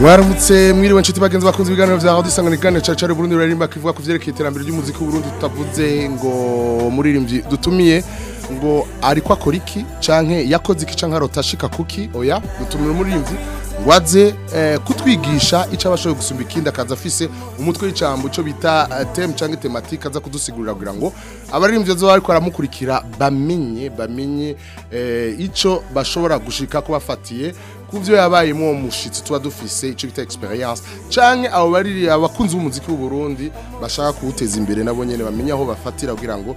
mwambutse mwiriwe nshuti bagenzi bakunze ibiganiro bya audio sangane kane cacara Burundi ruririmba kivuga ku vyerekeye iterambere ry'umuziki w'Uburundi tutavuze ngo muririmbyi dutumiye ngo ari akora iki canke yakoze iki canke arotashika kuki oya dutumira umuririmvyi waze eh, kutwigisha ico abashoboye gusumba ikindi akaza afise umutwe w'icambo cyo bita uh, eh, tem canke tematique aza kudusigurira kugira ngo abaririmbyi bazoba bariko baramukurikira bamenye bamenye eh, ico bashobora gushika ko bafatiye ku yabayemo yabaye mu tuba dufise icyo bita experience cyane abo bari abakunzi b'umuziki w'u Burundi bashaka kuwuteza imbere nabo nyene bamenye aho bafatira kugira ngo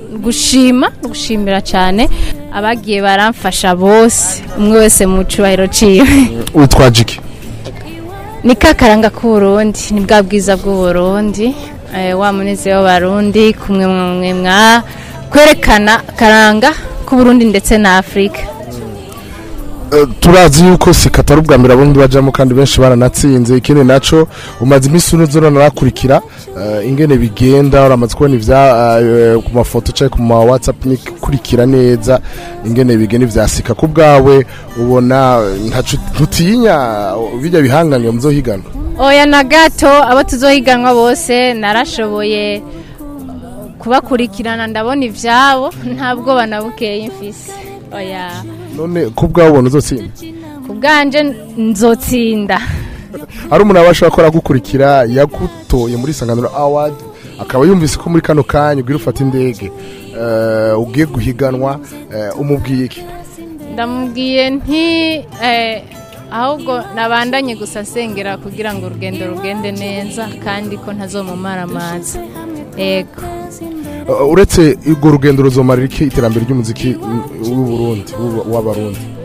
gushima gushimira cyane abagiye baramfasha bose umwe wese mu cyubahiro ciwe utwaje iki ni kakaranga k'uburundi ni bwa bwiza bw'uburundi eh, wa munezero w'abarundi kumwe mwa kwerekana karanga k'uburundi ndetse na afurika turazi yuko sikata ari ubwa abundi bajyamo kandi benshi baranatsinze ikindi nacyo umaze iminsi unazuranakurikira eh, ingene bigenda uramaze kubona ibya eh, ku mafoto cyangwa ku ma watsapu nikurikira neza ingene bigenda ibya sika ku bwawe ubona ntutinya bijya bihanganye mu higanwa oya na gato abo tuzohiganwa bose narashoboye kubakurikirana ndabona ibyabo ntabwo banabukeye imfise oya none ku bwawe ubona uzotsinda ku nzotsinda hari umuntu aba ashobora ko aragukurikira yagutoye muri isanganiro awadi akaba yumvise ko muri kano kanya ugira ufate indege eh, ugiye guhiganwa eh, umubwiye iki ndamubwiye nti eh, ahubwo nabandanye gusa asengera kugira ngo urugendo rugende neza kandi ko ntazomumara amazi yego Uh, uretse urwo rugendo ruzomara iterambere ry'umuziki w'uburundi w'abarundi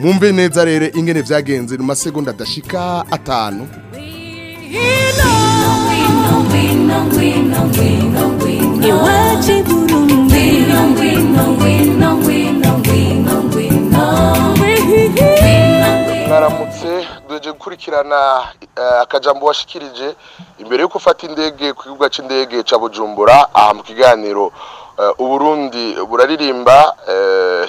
mwumve neza rero ingene byagenze mu masegonda adashika atanu naramutse duheje gukurikirana eh, akajambo washikirije imbere yo gufata indege ku kibuga cy'indege cya bujumbura aha mu kiganiro eh, uburundi buraririmba eh,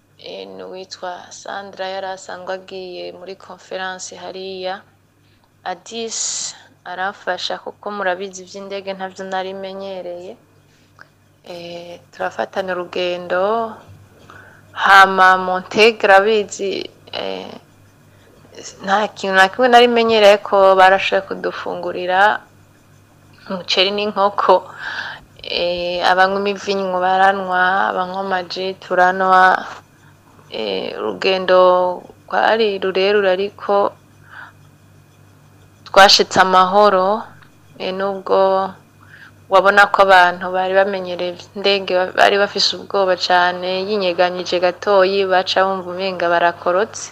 eh, n'uwitwa sandra yari asanzwe agiye muri konferanse hariya adisi arafasha kuko murabizi iby'indege ntabyo narimenyereye eh, turafatana urugendo hama montegre abizi nta kintu na kimwe narimenyereye ko barashoboye kudufungurira umuceri n'inkoko Eh, abanywa imivinyu baranwa abanywa amaji turanwa eh, urugendo rwari rurerure ariko twashitse amahoro eh, nubwo wabona ko abantu bari bamenyereye indege bari bafise ubwoba cyane yinyeganyije gatoyi baca bumva umenga barakorotse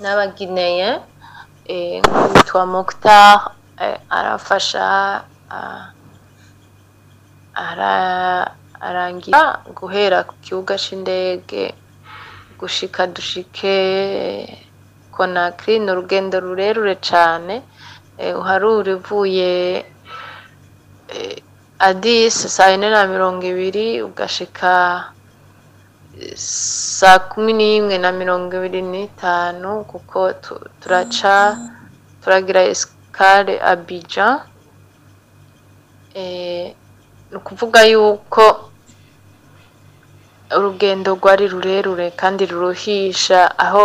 n'abagineye eh, nk'uwitwa mokita arafasha ah, arangira guhera ku kibuga c'indege gushika dushike Conakry ni urugendo rurerure cyane eh, uhari uvuye eh, Addis saa yine na mirongo ibiri ugashika eh, saa kumi n'imwe na mirongo ibiri n'itanu kuko turaca turagira esikare Abidjan ni ukuvuga yuko urugendo rwari rurerure kandi ruruhisha aho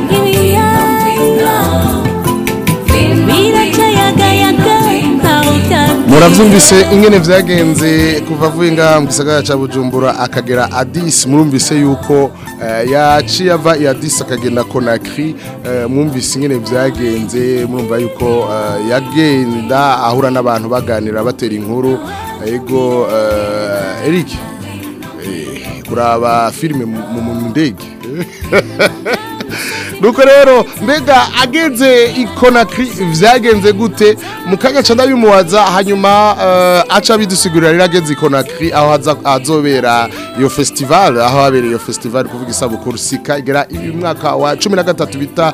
murabyumvise ingene byagenze kuva avuye ngaha mu gisagara cya bujumbura akagera Addis murumvise yuko eh, yaciye ava i adisi akagenda konakiri eh, mwumvise ingene byagenze murumva yuko eh, yagenda ahura n'abantu baganira batera inkuru yego eric kuraba filime mu ndege nuko rero mbega agenze ikonakiri byagenze gute mu kanya cyane bimubaza hanyuma eh, aca bidusigurira rero agenze ikonakiri aho hazobera iyo festival aho habereye iyo festival kuvuga isabukuru sika igera umwaka wa cumi na gatatu bita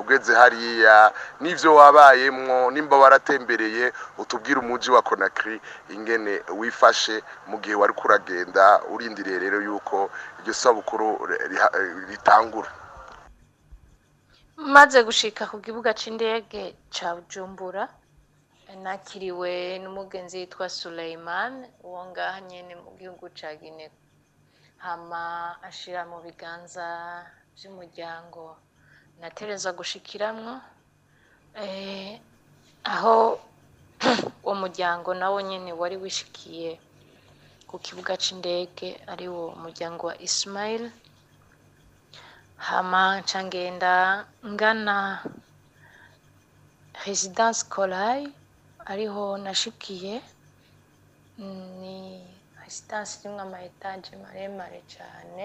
ugeze hariya n'ibyo wabayemo nimba waratembereye utubwire umujyi wa konakiri ingene wifashe mu gihe wari kuragenda urindiriye rero yuko iryo sabukuru eh, ritangura maze gushika ku kibuga c'indege ca bujumbura nakiriwe n'umugenzi yitwa Suleiman uwo ngaha nyene mu gihugu ca gine hama ashira mu biganza by'umuryango natereza gushikiramwo eh, aho uwo muryango nawo nyene wari wishikiye ku kibuga cy'indege ariwo wo umuryango wa Ismail hama ncangenda ngana residence Kolai ariho nashikiye ni residence irimo ama etaje maremare cyane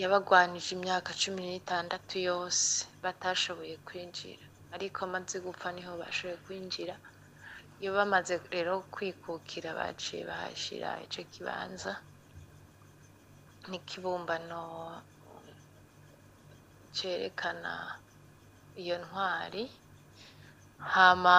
yabagwanije imyaka cumi n'itandatu yose batashoboye kwinjira ariko amaze gupfa niho bashoboye kwinjira iyo bamaze rero kwikukira baciye bahashyira icyo kibanza n'ikibumbano cyerekana iyo ntwari hama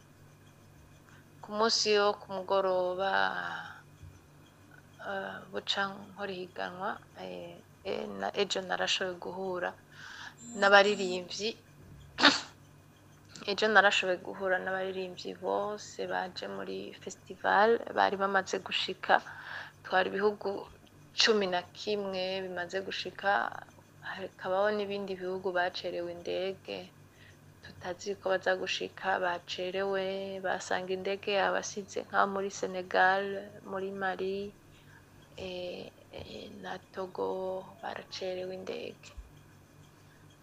ku munsi wo ku mugoroba eh, buca nkora eh, eh, na ejo narashoboye guhura n'abaririmbyi ejo narashoboye guhura n'abaririmbyi bose baje muri fesitivale bari bamaze gushika twari ibihugu cumi na kimwe bimaze gushika hakabaho n'ibindi bihugu bacerewe indege tutazi ko baza gushika bacerewe basanga indege abasize nka muri senegal muri mari e, e, na togo baracerewe indege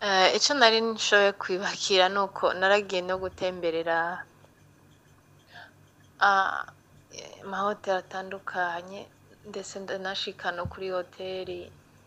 e, icyo nari nshoboye kwibakira ni uko naragiye no gutemberera amahoteli atandukanye ndetse ndanashikana kuri hoteli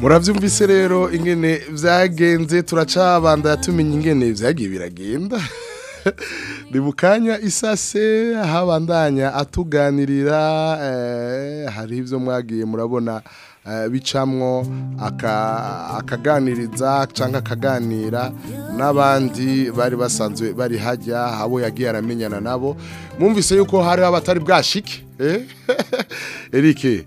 murabyumvise rero ingene byagenze turacabanda tumenye ingene byagiye biragenda ni mu kanya isase habandanya atuganirira eh, hari ibyo mwagiye murabona Eh, bicamwo akaganiriza cyangwa akaganira n'abandi bari basanzwe bari hajya abo yagiye aramenyana nabo mwumvise yuko hari abatari bwashike eh? Eric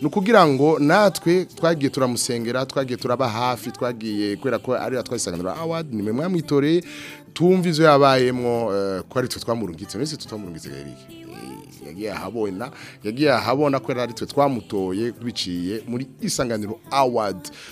nukugira ngo natwe twagiye turamusengera twagiye turaba hafi twagiye kwera ko ari twayisanganura award nimwe mwamwitoreye tumva izo yabayemwo uh, ko ari twe twamurungitse nese tutwamurungitse gairiki yagiye ahabona yagiye ahabona ko yari twe twamutoye biciye muri isanganiro awadi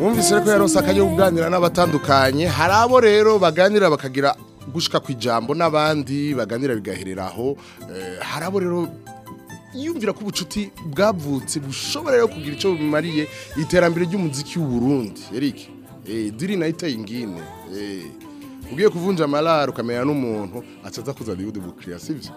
mwumvise ko yarose akajya kuganira n'abatandukanye hari abo rero baganira bakagira gushika ku ijambo n'abandi baganira bigaherera aho eh, hari abo rero yumvira ko ubucuti bwavutse bushobora rero kugira icyo bumariye iterambere ry'umuziki w'u Burundi Eric eh diri na itayingine eh ugiye kuvunja amararo kamera n'umuntu acaza kuzana yude bukiriya sibyo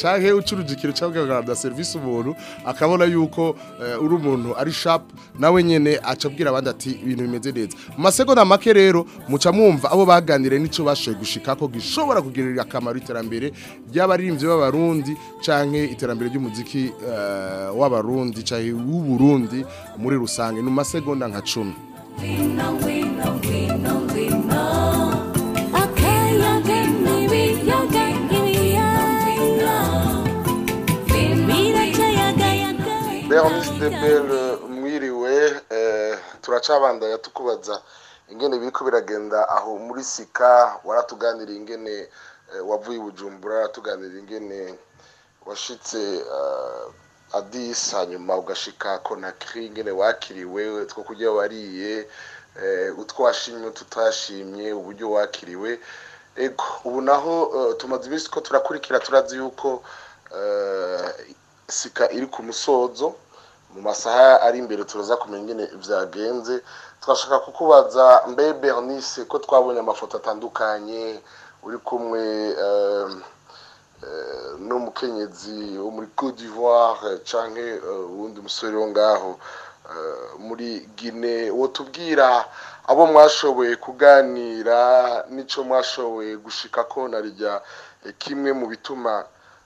canke ucurujikira cyangwa ugahabwa serivisi ubuntu akabona yuko eh, uri umuntu ari shapu nawe nyene aca abwira abandi ati ibintu bimeze neza mu masegonda make rero muca mwumva abo baganiriye n'icyo bashoboye gushika ko gishobora kugirira akamaro iterambere ry'abaririmbyi b'abarundi canke iterambere ry'umuziki eh, w'abarundi w’u Burundi muri rusange ni mu masegonda nka cumi edeberi mwiriwe eh, turacabandanya tukubaza ingene biri biragenda aho muri sika waratuganiriye ingene eh, wavuye i bujumbura tuganira ingene washitse eh, adisi hanyuma ugashika konakiri ingene wakiriwe two kurya wariye utwashimye tutashimye uburyo wakiriwe ubu naho tumaze iminsi ko turakurikira turazi yuko sika iri ku musozo mu masaha ari imbere turaza kumenya ingene byagenze turashaka kukubaza mbe bernice ko twabonye amafoto atandukanye uri kumwe n'umukenyezi wo muri Côte d'Ivoire cyangwa eh, uwundi musore wo ngaho eh, muri gine tubwira abo mwashoboye kuganira n'icyo mwashoboye gushika ko na rya eh, kimwe mu bituma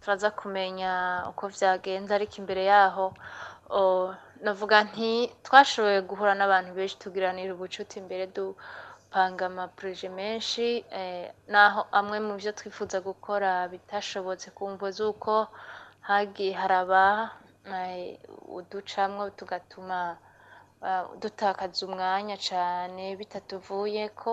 turaza kumenya uko byagenze ariko imbere yaho oh, navuga nti twashoboye guhura n'abantu benshi tugiranira ubucuti imbere duka panga amaproje menshi eh, naho amwe mu byo twifuza gukora bitashobotse ku mvo z'uko hagiye haraba eh, uducamwo tugatuma eh, dutakaza umwanya cyane bitatuvuye ko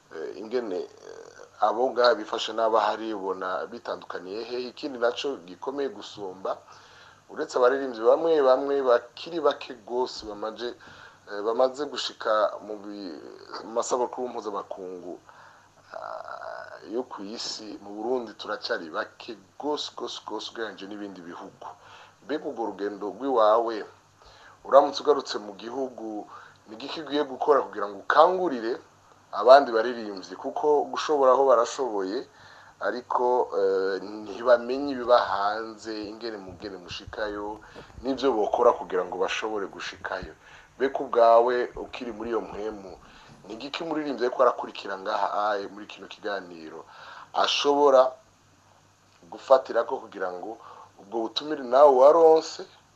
eh, ingene abo ngaho bifasha n'abahari ubona bitandukaniye he ikindi nacyo gikomeye gusumba uretse abaririmbyi bamwe bamwe bakiri bake rwose bamaze eh, bamaze gushika mu masabukuru mpuzamakungu ah, yo ku isi mu burundi turacyari bake rwose rwose rwose ugereranyije n'ibindi bihugu mbega urwo rugendo rw'iwawe uramutse ugarutse mu gihugu ni gike ugiye gukora kugira ngo ukangurire abandi baririmbyi kuko gushobora aho barashoboye ariko eh, ntibamenye ibiba hanze ingene mugene mushikayo n'ibyo bakora kugira ngo bashobore gushikayo beka ubwawe ukiri muri iyo mpemu ntigike umuririmbyi ariko arakurikira ngaha aye muri kino kiganiro ashobora gufatira ko kugira ngo ubwo butumire nawe waronse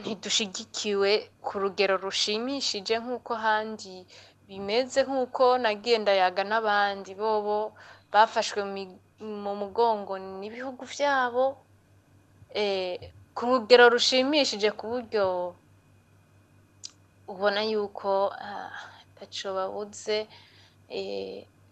ntidushigikiwe ku rugero rushimishije nk'uko handi bimeze nk'uko nagenda yaga n'abandi bobo bafashwe mu mugongo n'ibihugu byabo eh, ku rugero rushimishije ku buryo ubona yuko ataco ah, babuze Eh,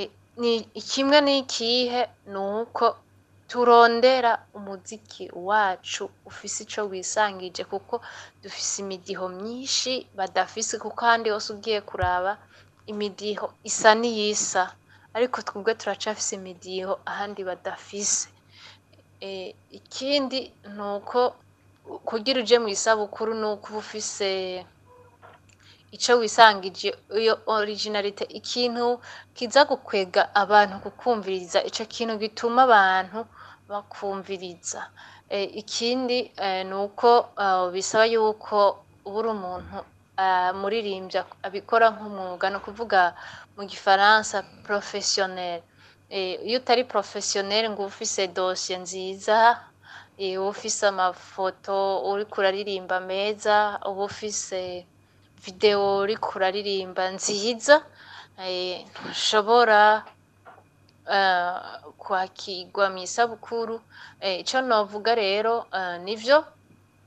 e, kimwe n'ikihe ni uko turondera umuziki wacu ufise icyo wisangije kuko dufise imidiho myinshi badafise kuko ahandi hose ugiye kuraba imidiho isa n'iyisa ariko twebwe turacafise imidiho ahandi badafise eh, ikindi nuko kugira uje mw'isabukuru nuko uba ufise icyo wisangije iyo orijinalite ikintu kiza gukwega abantu kukumviriza icyo kintu gituma abantu bakumviriza e, ikindi e, ni uko e, bisaba yuko buri umuntu muririmbya abikora nk'umwuga ni ukuvuga mu gifaransa porofesiyoneri iyo utari porofesiyoneri ngo ufise dosiye nziza uba ufise amafoto uri kuraririmba meza uba ufise videwo uriko uraririmba nziza eh, ntushobora eh, kwakirwa mu isabukuru eh, icyo navuga rero nibyo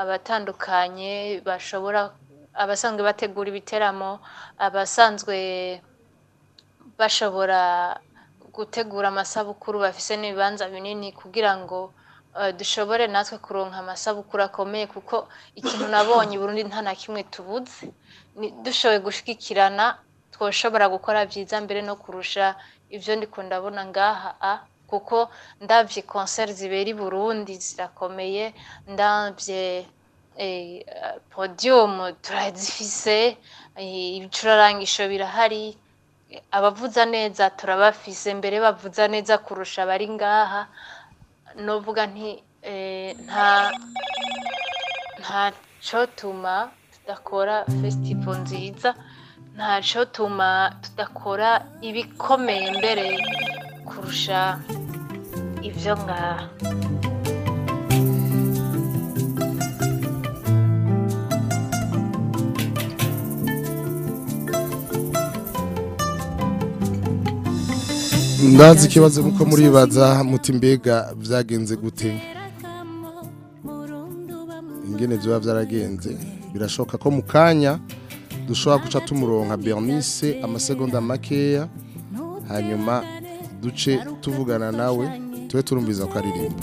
abatandukanye bashobora abasanzwe bategura ibiteramo abasanzwe bashobora gutegura amasabukuru bafise n'ibibanza binini kugira ngo dushobore natwe kuronka amasabukuru akomeye kuko ikintu nabonye Burundi nta na kimwe tubuze dushoboye gushikirana twashobora gukora byiza mbere no kurusha ibyo ndiko ndabona ngaha a kuko ndabye concert zibera i Burundi zirakomeye ndabye eh, podium turazifise eh, ibicurarangisho birahari abavuza neza turabafise mbere bavuza neza kurusha abari ngaha novuga nti eh, nta ntacotuma tudakora fesitivo nziza ntacotuma tudakora ibikomeye mbere kurusha ibyo ngaha ndazi ikibazo kuko muribaza muti mbega byagenze gute ingene biba byaragenze birashoboka ko mu kanya dushobora guca tumuronka bernice amasegonda makeya hanyuma duce tuvugana nawe tube turumviza ukaririmba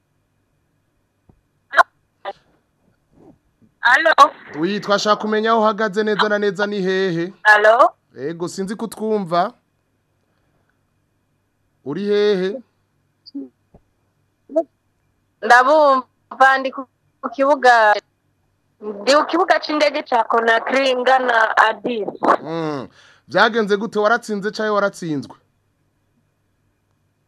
Allo? Oui, twashaka kumenya aho uhagaze neza na neza ni hehe? Allo? Ego sinzi kutwumva. Uri hehe? Ndabumva ndi ku kibuga ndi ku kibuga na ca Conakry ngana Addis. Mm. Byagenze gute waratsinze cyayo waratsinzwe?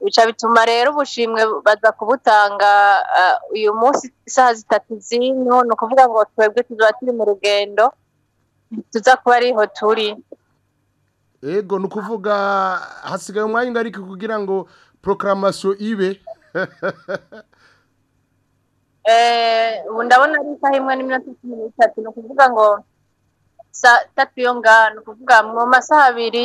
bica bituma rero ubushimwe baza kubutanga eh, uyu munsi isaha zitatu z'ino ni ukuvuga ngo twebwe tuzaba turi mu rugendo tuza kuba ariho turi ego ni ukuvuga hasigaye umwanya ungari kugira ngo porokaramasiyo ibe eh, ubu ndabona ari isaha imwe n'iminota cumi n'itatu ni ukuvuga ngo saa tatu yo ngaha ni ukuvuga mu masaha abiri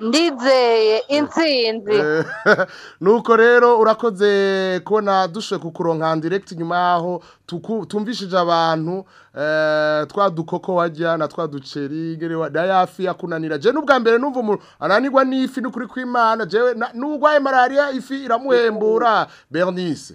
ndizeye insinzi nuko rero urakoze kubona dushoboye kukuronka direct nyuma yaho tumvishije abantu eh, twa dukoko wajya na twa duceri dayafi yakunanira je n'ubwa mbere n'umva umuntu ananirwa n'ifi n'ukuri kw'imana jewe n'urwaye malariya ifi iramuhembura bernice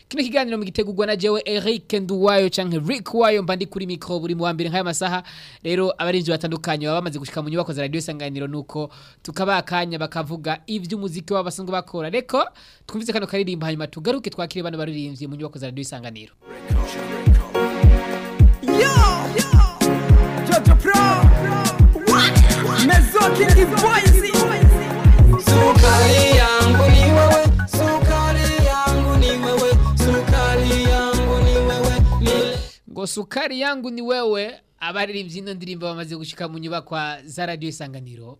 kino kiganiro mugitegurwa na jewe Eric Nduwayo canke Rick Wayo mbandi kuri mikro buri mu wa mbere nk'aya masaha rero abarinzi batandukanye baba bamaze gushika mu nyubako za radiyo isanganiro nuko tukaba akanya bakavuga iby'umuziki wabo basanzwe bakora reko twumvise kano karirimbo hanyuma tugaruke twakire bano baririmbye mu nyubako za radiyo isanganiro Ngo sukari yangu ni wewe, abaririmbyi ino ndirimbo bamaze gushika mu nyubakwa za radio isanganiro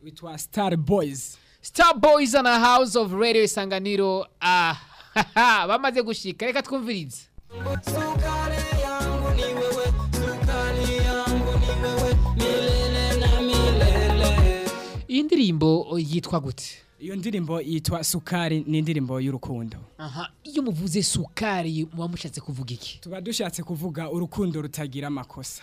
Witwa Star Boys. Star Boys and a House of Radio Sanganiro. Ah, bamaze gushika. Reka twumvirize. ndirimbo yitwa gute iyo ndirimbo yitwa sukari ni indirimbo y'urukundo iyo muvuze sukari muba mushatse kuvuga iki tuba dushatse kuvuga urukundo rutagira amakosa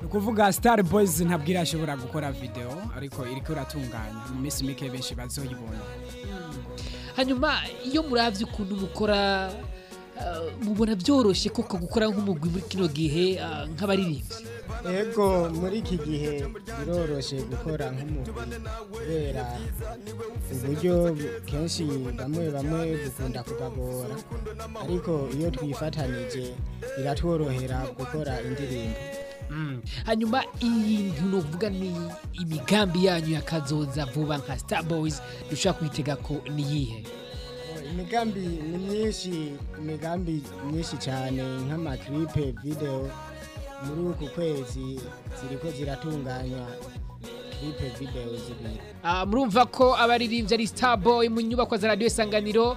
ni ukuvuga sitari boyizi ntabwo irashobora gukora videwo ariko iri kuratunganya mu minsi mike benshi bazoyibona hmm. hanyuma iyo murabye ukuntu mukora Eh, mubona byoroshye koko gukora nk'umugwi muri kino gihe eh, nk'abaririmbyi yego muri iki gihe biroroshye gukora nk'umugwi kubera uburyo kenshi bamwe bamwe bukunda kubagora ariko iyo twifatanije biratworohera gukora indirimbo mm. hanyuma iyi ntuvuga ni imigambi yanyu ya kazoza vuba nka Star Boys dushobora kwitega ko niyihe imigambi ni myinshi imigambi myinshi cyane nk'amakiripe videwo muri uku kwezi ziriko ziratunganywa kiripe videwo zibiri ah, murumva ko abaririmbyi ari starboy mu nyubako za radiyo isanganiro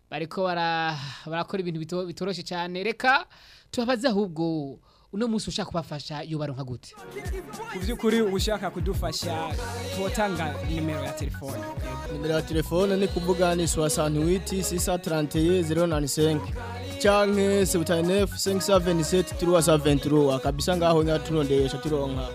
bariko barakora ibintu bitoroshye cyane reka tubabaze ahubwo uno munsi ushaka kubafasha yobaronka gute ku by'ukuri ushaka kudufasha twotanga nimero ya telefone nimero ya telefone ni kuvuga ni 68 canke 79 577 323 kabisa ngaho nyaturondesha turonka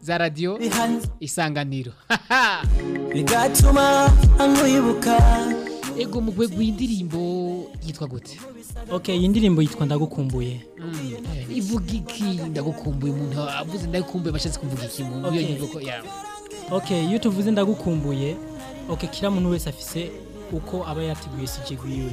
za radiyo isanganiro bigatuma amwibuka ego mugwe gw'indirimbo yitwa gute Oke iyi ndirimbo yitwa ndagukumbuye hmm, ivuga iki ndagukumbuye umuntu avuze ndagukumbuye bashatse kuvuga iki mu iyo nyubako yawe ok iyo tuvuze ndagukumbuye ok kiriya muntu wese afise uko aba yateguye sije gwiwe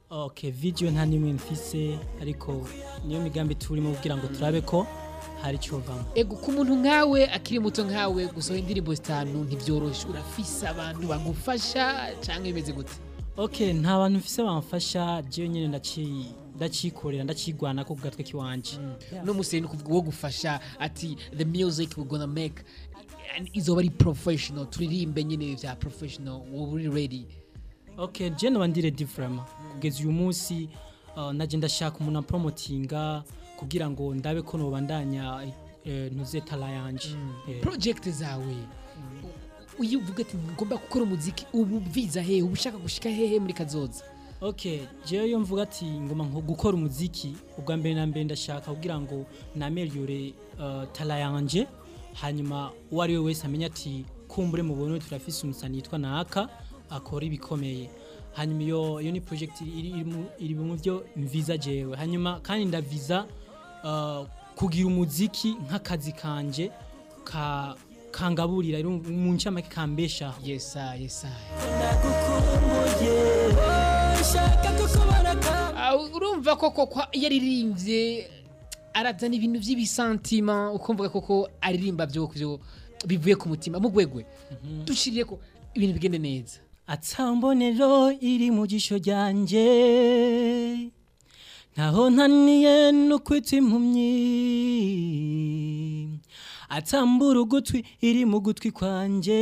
ok video nta n'imwe mfise ariko niyo migambi turimo kugira ngo turabe ko hari icyo bavamo ego ku muntu nkawe akiri muto nkawe gusohora indirimbo zitanu ntibyoroshe urafise abantu bagufasha cyangwa bimeze gute okay nta bantu mfise bamfasha je nyine ndaciye ndacikorera ndakigwana ko gatwe kiwanje mm. no museni kuvuga wo gufasha ati the music we're gonna make and is professional turirimbe nyine bya professional we ready okay je no bandire different kugeza uyu munsi uh, naje ndashaka umuntu promotinga kugira ngo ndabe ko no bandanya eh, ntuze tala yanje mm. eh. project zawe iyo ati ngomba gukora umuziki ubu mviza hehe uba ushaka gushika hehe muri kazoza ok jewe iyo mvuga ati ngoma nko gukora umuziki ubwa mbere na mbere ndashaka kugira ngo nameriyore uh, tara yanjye hanyuma uwo ari we wese amenye ati kumbure mubone turafise umusani yitwa naka akora ibikomeye hanyuma iyo iyo ni porojegiti iri mu byo mviza jewe hanyuma kandi ndaviza uh, kugira umuziki nk'akazi kanjye ka kangaburira rero mu ncamake kambeshaho yesa yesa ah, urumva koko kwa yaririmbye arazana ibintu by'ibisantima ukumva koko aririmba byo bivuye ku mutima mu gwegwe mhm. dushiriye ko ibintu bigende neza atambonero iri mu gisho ryanjye naho ntaniye no kwita impumyi atambura ugutwi iri mu gutwi kwanjye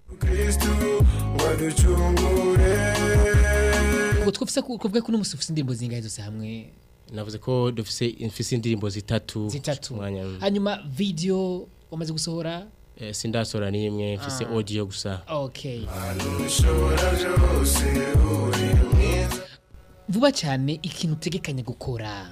nk'ibyo ubwo twufise kuvuga ko n'umusi ufite zingahe zose hamwe navuze ko dufise indirimbo zitatu zitatu hanyuma video wamaze gusohora Eh, sindasora n'imwe mfise ah. audio gusa okay vuba cyane ikintu utegekanye gukora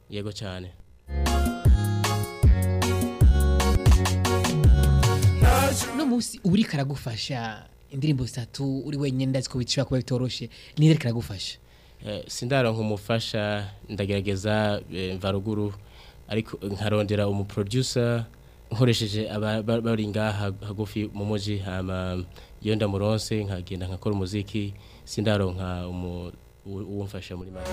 yego cyane uno munsi uri karagufasha indirimbo zitatu uri wenyine ndazi ko bishobora kuba bitoroshe n'indi karagufasha eh, sindara nkumufasha ndagerageza eh, mvaruguru ariko nkarondera umuproducer nkoresheje abari ngaha hagufi mu muji hama iyo ndamuronse nkagenda nkakora umuziki sindaronka uwumfasha muri make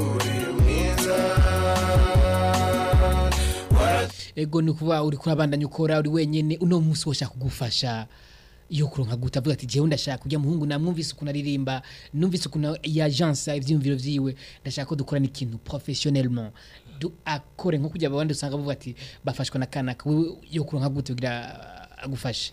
uri mwiza ego ni ukuba uri kurabandanya ukora uri wenyine uno munsi washaka kugufasha iyo kuronka guta avuga ati jewe ndashaka kujya muhungu namwumvise ukuntu aririmba numvise ukuntu yajansa ibyiyumviro byiwe ndashaka ko dukora ikintu professionnellement ibyo akore nko kujya abandi usanga bavuga ati bafashwe na kanaka wowe yo kuronka gute kugira agufashe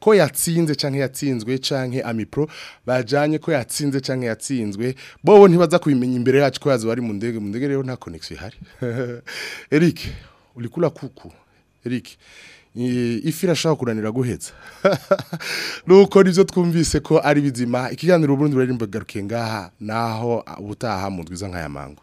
ko yatsinze canke yatsinzwe canke amipro bajyanye ko yatsinze canke yatsinzwe bobo ntibaza kubimenya imbere yacu ko yazo bari mu ndege mu ndege rero nta connection ihari Eric ulikula kuku Eric ifi irashaka kuranira guheza nuko nibyo twumvise ko ari bizima ikiganiro ubundi buraririmba garuke ngaha naho ubutaha mu nzwiza nk'aya mango